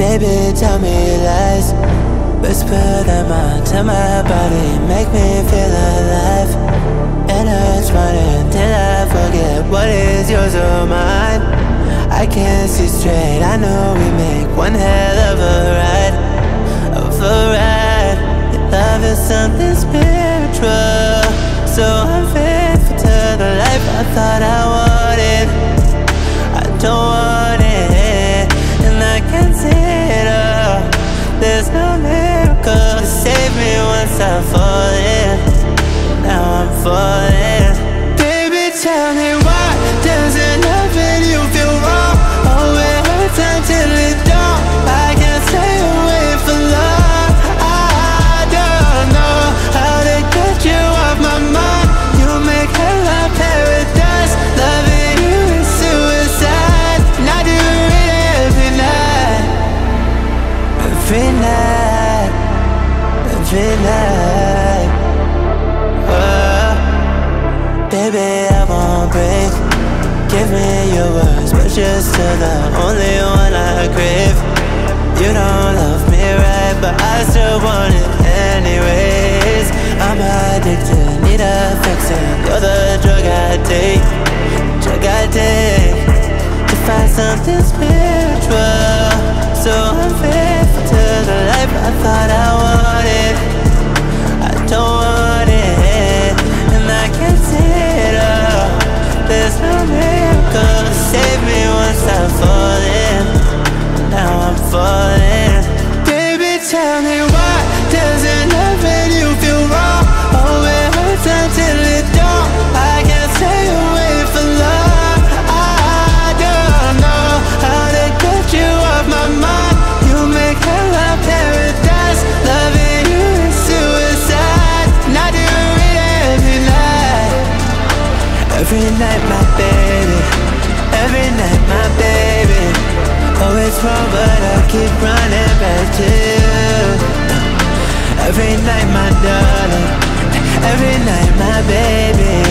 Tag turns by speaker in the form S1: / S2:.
S1: Baby, tell me lies. Whisper them out to my body Make me feel alive. And running till I forget What is yours or mine. I can't see straight I know we make one hell of a ride. Of a ride. Your love is something spiritual There's no Oh. Baby, I won't break. Give me your words But you're still the only one I crave. You don't love me right But I still want it anyways. I'm addicted, need a fixin' You're the drug I take Drug I take To find something spiritual. So I'm Every night my baby. Every night my baby. Always wrong but I keep running back to you. Every night my darling. Every night my baby.